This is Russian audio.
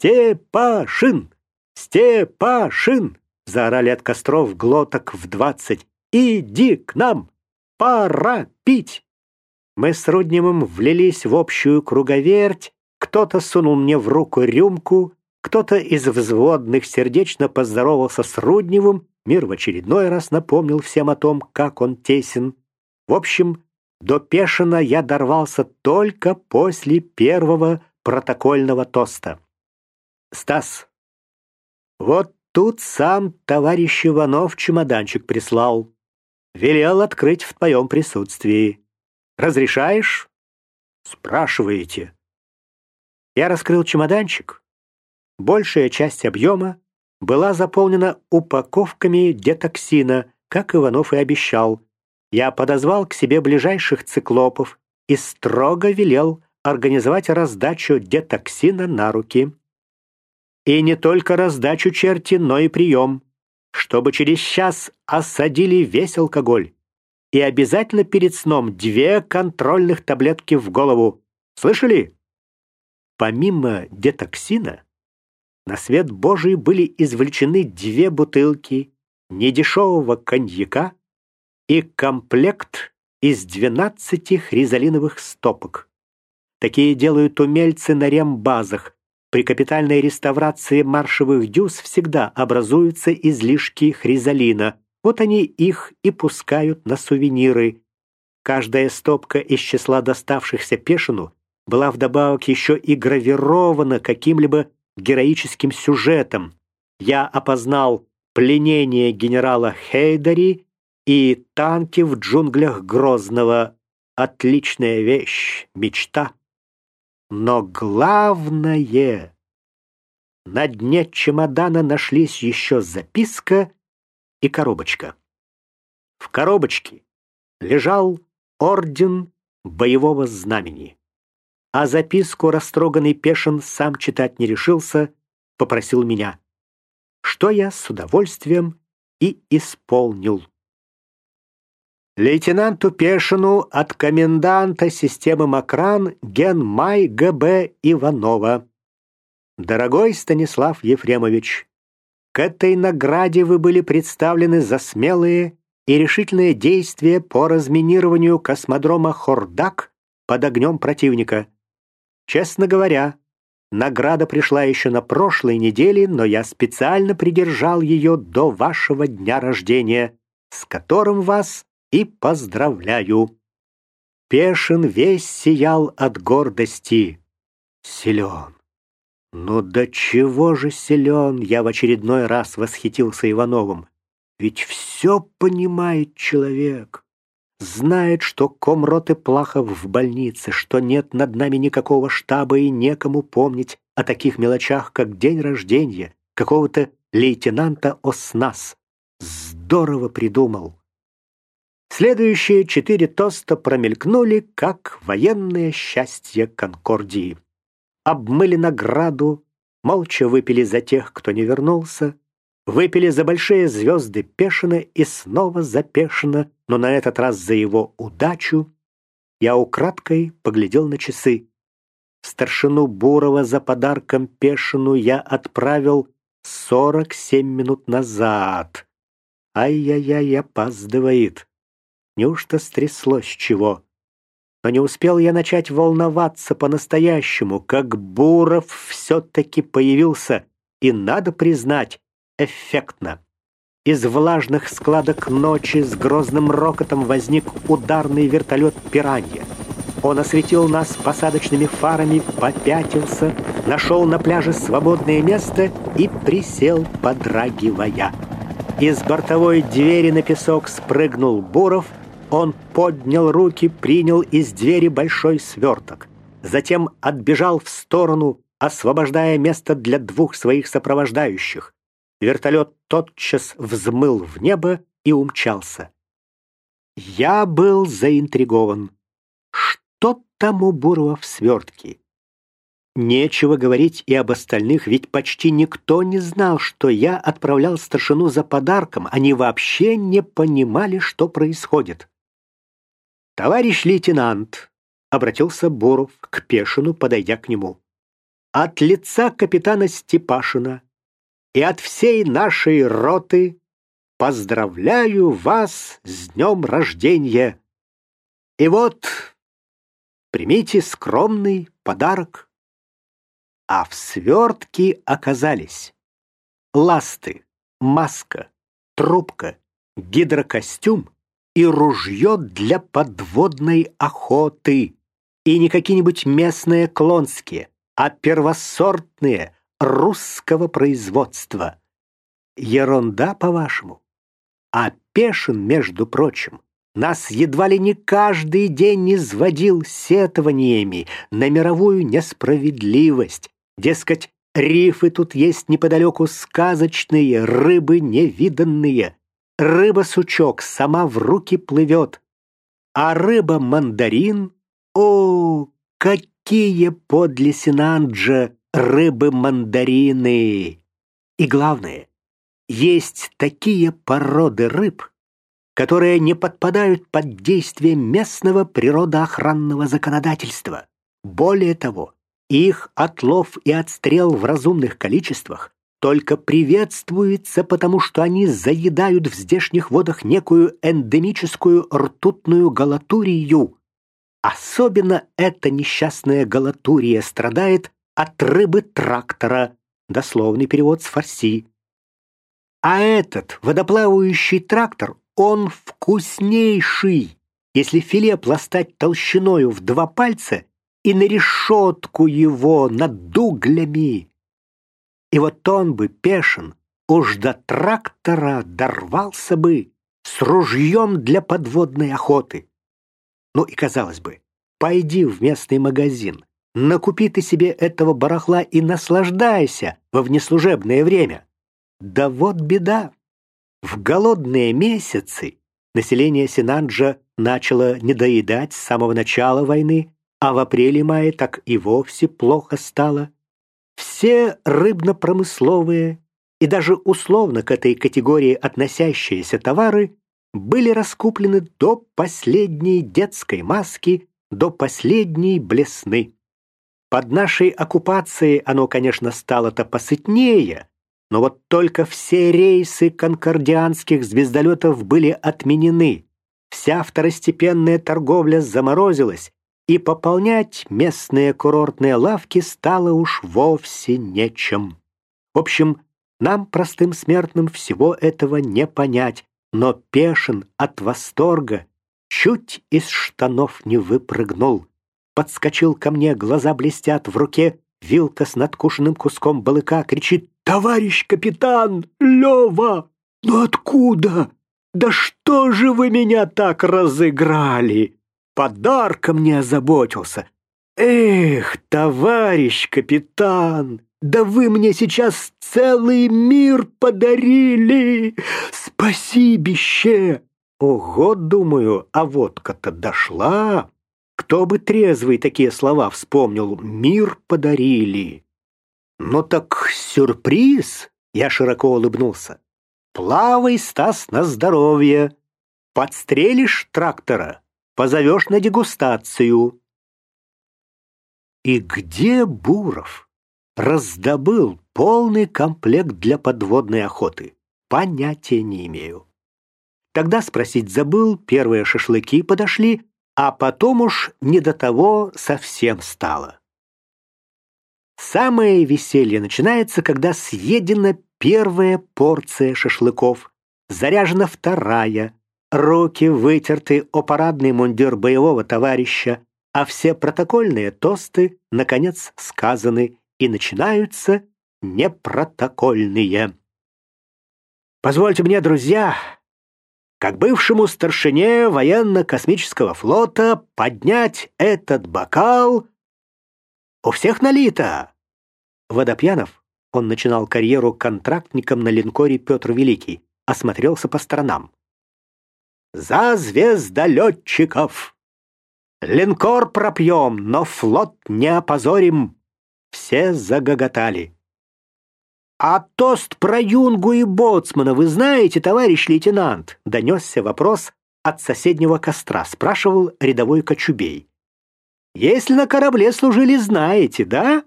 «Степашин! Степашин!» — заорали от костров глоток в двадцать. «Иди к нам! Пора пить!» Мы с Рудневым влились в общую круговерть, кто-то сунул мне в руку рюмку, кто-то из взводных сердечно поздоровался с Рудневым, мир в очередной раз напомнил всем о том, как он тесен. В общем, до Пешина я дорвался только после первого протокольного тоста. «Стас, вот тут сам товарищ Иванов чемоданчик прислал. Велел открыть в твоем присутствии. Разрешаешь?» «Спрашиваете». Я раскрыл чемоданчик. Большая часть объема была заполнена упаковками детоксина, как Иванов и обещал. Я подозвал к себе ближайших циклопов и строго велел организовать раздачу детоксина на руки. И не только раздачу черти, но и прием, чтобы через час осадили весь алкоголь. И обязательно перед сном две контрольных таблетки в голову. Слышали? Помимо детоксина, на свет Божий были извлечены две бутылки недешевого коньяка и комплект из 12 хризалиновых стопок. Такие делают умельцы на рембазах. При капитальной реставрации маршевых дюз всегда образуются излишки хризалина. Вот они их и пускают на сувениры. Каждая стопка из числа доставшихся Пешину была вдобавок еще и гравирована каким-либо героическим сюжетом. Я опознал пленение генерала Хейдари и танки в джунглях Грозного. Отличная вещь, мечта. Но главное... На дне чемодана нашлись еще записка и коробочка. В коробочке лежал орден боевого знамени. А записку растроганный Пешин сам читать не решился, попросил меня. Что я с удовольствием и исполнил лейтенанту Пешину от коменданта системы Макран Генмай ГБ Иванова. Дорогой Станислав Ефремович, к этой награде вы были представлены за смелые и решительные действия по разминированию космодрома Хордак под огнем противника. Честно говоря, награда пришла еще на прошлой неделе, но я специально придержал ее до вашего дня рождения, с которым вас и поздравляю. Пешин весь сиял от гордости. Силен. Ну до чего же силен, я в очередной раз восхитился Ивановым. Ведь все понимает человек. Знает, что комроты Плахов в больнице, что нет над нами никакого штаба и некому помнить о таких мелочах, как день рождения какого-то лейтенанта Оснас. Здорово придумал. Следующие четыре тоста промелькнули, как военное счастье Конкордии. Обмыли награду, молча выпили за тех, кто не вернулся, выпили за большие звезды Пешина и снова за Пешина, но на этот раз за его удачу. Я украдкой поглядел на часы. Старшину Бурова за подарком Пешину я отправил сорок семь минут назад. Ай-яй-яй, опаздывает. Неужто стряслось чего? Но не успел я начать волноваться по-настоящему, как Буров все-таки появился, и, надо признать, эффектно. Из влажных складок ночи с грозным рокотом возник ударный вертолет «Пиранья». Он осветил нас посадочными фарами, попятился, нашел на пляже свободное место и присел, подрагивая. Из бортовой двери на песок спрыгнул Буров — он поднял руки, принял из двери большой сверток. Затем отбежал в сторону, освобождая место для двух своих сопровождающих. Вертолет тотчас взмыл в небо и умчался. Я был заинтригован. Что там у Бурова в свертке? Нечего говорить и об остальных, ведь почти никто не знал, что я отправлял старшину за подарком. Они вообще не понимали, что происходит. «Товарищ лейтенант!» — обратился Боров к Пешину, подойдя к нему. от лица капитана Степашина и от всей нашей роты поздравляю вас с днем рождения. И вот примите скромный подарок. А в свертке оказались ласты, маска, трубка, гидрокостюм и ружье для подводной охоты. И не какие-нибудь местные клонские, а первосортные русского производства. Ерунда, по-вашему? А Пешин, между прочим, нас едва ли не каждый день изводил сетованиями на мировую несправедливость. Дескать, рифы тут есть неподалеку сказочные, рыбы невиданные. Рыба-сучок сама в руки плывет. А рыба-мандарин, о, какие подле Синанджа рыбы-мандарины! И главное, есть такие породы рыб, которые не подпадают под действие местного природоохранного законодательства. Более того, их отлов и отстрел в разумных количествах только приветствуется, потому что они заедают в здешних водах некую эндемическую ртутную галатурию. Особенно эта несчастная галатурия страдает от рыбы трактора, дословный перевод с фарси. А этот водоплавающий трактор, он вкуснейший. Если филе пластать толщиною в два пальца и на решетку его над углями, и вот он бы, Пешин, уж до трактора дорвался бы с ружьем для подводной охоты. Ну и казалось бы, пойди в местный магазин, накупи ты себе этого барахла и наслаждайся во внеслужебное время. Да вот беда. В голодные месяцы население Синанджа начало недоедать с самого начала войны, а в апреле-мае так и вовсе плохо стало. Все рыбно-промысловые и даже условно к этой категории относящиеся товары были раскуплены до последней детской маски, до последней блесны. Под нашей оккупацией оно, конечно, стало-то посытнее, но вот только все рейсы конкордианских звездолетов были отменены. Вся второстепенная торговля заморозилась, и пополнять местные курортные лавки стало уж вовсе нечем. В общем, нам, простым смертным, всего этого не понять, но Пешин от восторга чуть из штанов не выпрыгнул. Подскочил ко мне, глаза блестят, в руке вилка с надкушенным куском балыка, кричит «Товарищ капитан! Лева! Ну откуда? Да что же вы меня так разыграли?» Подарком не озаботился. Эх, товарищ капитан, да вы мне сейчас целый мир подарили! Спасибище! Ого, думаю, а водка-то дошла. Кто бы трезвый такие слова вспомнил? Мир подарили. Ну так сюрприз, я широко улыбнулся. Плавай, Стас, на здоровье. Подстрелишь трактора? Позовешь на дегустацию». И где Буров раздобыл полный комплект для подводной охоты? Понятия не имею. Тогда спросить забыл, первые шашлыки подошли, а потом уж не до того совсем стало. Самое веселье начинается, когда съедена первая порция шашлыков, заряжена вторая, Руки вытерты о парадный мундир боевого товарища, а все протокольные тосты, наконец, сказаны, и начинаются непротокольные. Позвольте мне, друзья, как бывшему старшине военно-космического флота, поднять этот бокал. У всех налито. Водопьянов, он начинал карьеру контрактником на линкоре Петр Великий, осмотрелся по сторонам за звездолетчиков! Линкор пропьем, но флот не опозорим!» Все загоготали. «А тост про Юнгу и Боцмана вы знаете, товарищ лейтенант?» Донесся вопрос от соседнего костра, спрашивал рядовой Кочубей. «Если на корабле служили, знаете, да?»